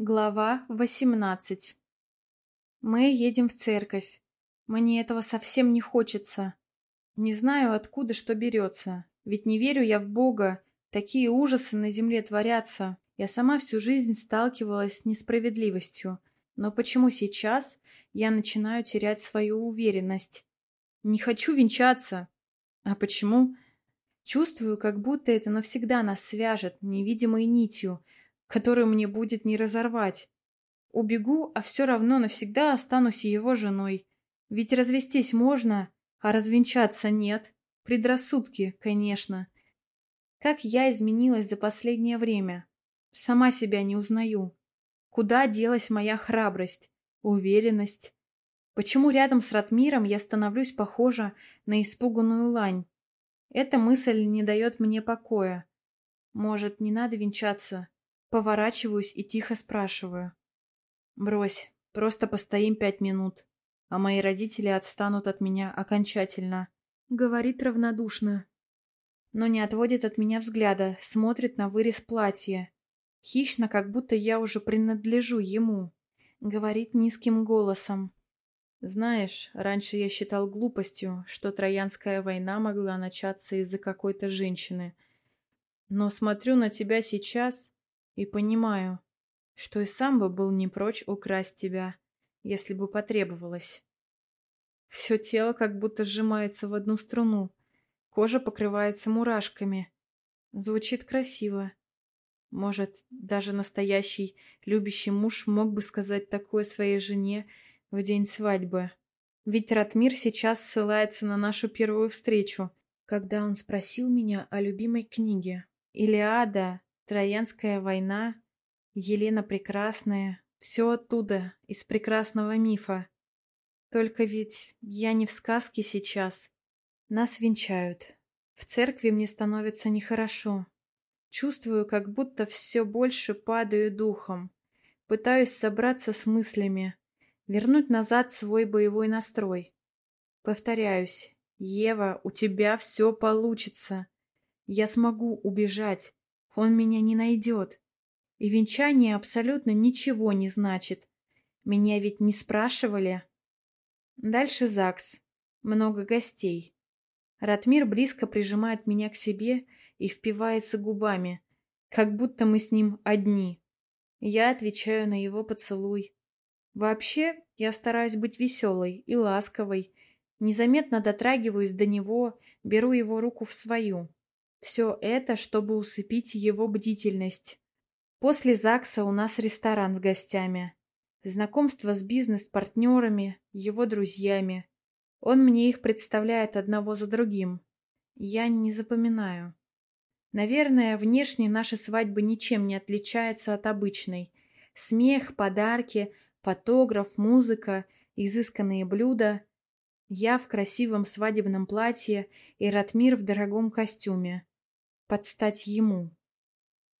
Глава 18 Мы едем в церковь. Мне этого совсем не хочется. Не знаю, откуда что берется. Ведь не верю я в Бога. Такие ужасы на земле творятся. Я сама всю жизнь сталкивалась с несправедливостью. Но почему сейчас я начинаю терять свою уверенность? Не хочу венчаться. А почему? Чувствую, как будто это навсегда нас свяжет невидимой нитью — которую мне будет не разорвать. Убегу, а все равно навсегда останусь его женой. Ведь развестись можно, а развенчаться нет. Предрассудки, конечно. Как я изменилась за последнее время. Сама себя не узнаю. Куда делась моя храбрость, уверенность? Почему рядом с Ратмиром я становлюсь похожа на испуганную лань? Эта мысль не дает мне покоя. Может, не надо венчаться? Поворачиваюсь и тихо спрашиваю. «Брось, просто постоим пять минут, а мои родители отстанут от меня окончательно», — говорит равнодушно. Но не отводит от меня взгляда, смотрит на вырез платья. Хищно, как будто я уже принадлежу ему. Говорит низким голосом. Знаешь, раньше я считал глупостью, что Троянская война могла начаться из-за какой-то женщины. Но смотрю на тебя сейчас и понимаю, что и сам бы был не прочь украсть тебя, если бы потребовалось. Все тело как будто сжимается в одну струну, кожа покрывается мурашками. Звучит красиво. Может, даже настоящий любящий муж мог бы сказать такое своей жене в день свадьбы. Ведь Ратмир сейчас ссылается на нашу первую встречу, когда он спросил меня о любимой книге. Илиада Троянская война, Елена Прекрасная, все оттуда, из прекрасного мифа. Только ведь я не в сказке сейчас. Нас венчают. В церкви мне становится нехорошо. Чувствую, как будто все больше падаю духом. Пытаюсь собраться с мыслями, вернуть назад свой боевой настрой. Повторяюсь, Ева, у тебя все получится. Я смогу убежать. Он меня не найдет. И венчание абсолютно ничего не значит. Меня ведь не спрашивали. Дальше ЗАГС. Много гостей. Ратмир близко прижимает меня к себе и впивается губами, как будто мы с ним одни. Я отвечаю на его поцелуй. Вообще, я стараюсь быть веселой и ласковой. Незаметно дотрагиваюсь до него, беру его руку в свою. Все это, чтобы усыпить его бдительность. После ЗАГСа у нас ресторан с гостями. Знакомство с бизнес-партнерами, его друзьями. Он мне их представляет одного за другим. Я не запоминаю. Наверное, внешне наша свадьба ничем не отличается от обычной. Смех, подарки, фотограф, музыка, изысканные блюда. Я в красивом свадебном платье и Ратмир в дорогом костюме под стать ему.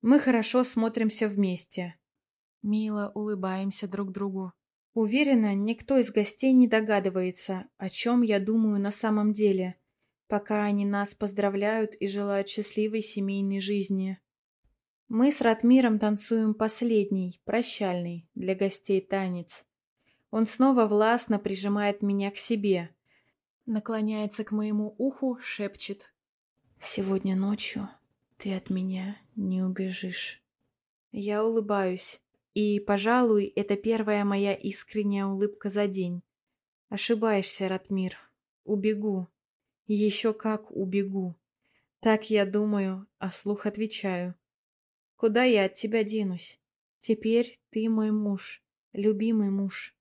Мы хорошо смотримся вместе. Мило улыбаемся друг другу. Уверена, никто из гостей не догадывается, о чем я думаю на самом деле, пока они нас поздравляют и желают счастливой семейной жизни. Мы с Ратмиром танцуем последний, прощальный, для гостей танец. Он снова властно прижимает меня к себе. Наклоняется к моему уху, шепчет. «Сегодня ночью ты от меня не убежишь. Я улыбаюсь, и, пожалуй, это первая моя искренняя улыбка за день. Ошибаешься, Ратмир. Убегу. Еще как убегу. Так я думаю, а слух отвечаю. Куда я от тебя денусь? Теперь ты мой муж, любимый муж.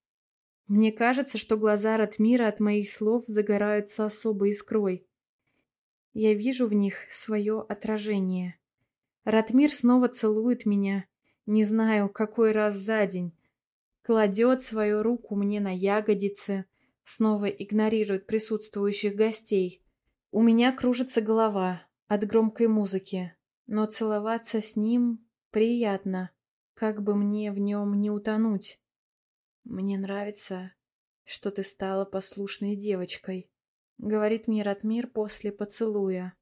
Мне кажется, что глаза Ратмира от моих слов загораются особой искрой. Я вижу в них свое отражение. Ратмир снова целует меня, не знаю, какой раз за день. Кладет свою руку мне на ягодицы, снова игнорирует присутствующих гостей. У меня кружится голова от громкой музыки, но целоваться с ним приятно, как бы мне в нем не утонуть. Мне нравится, что ты стала послушной девочкой. — говорит мне Ратмир после поцелуя.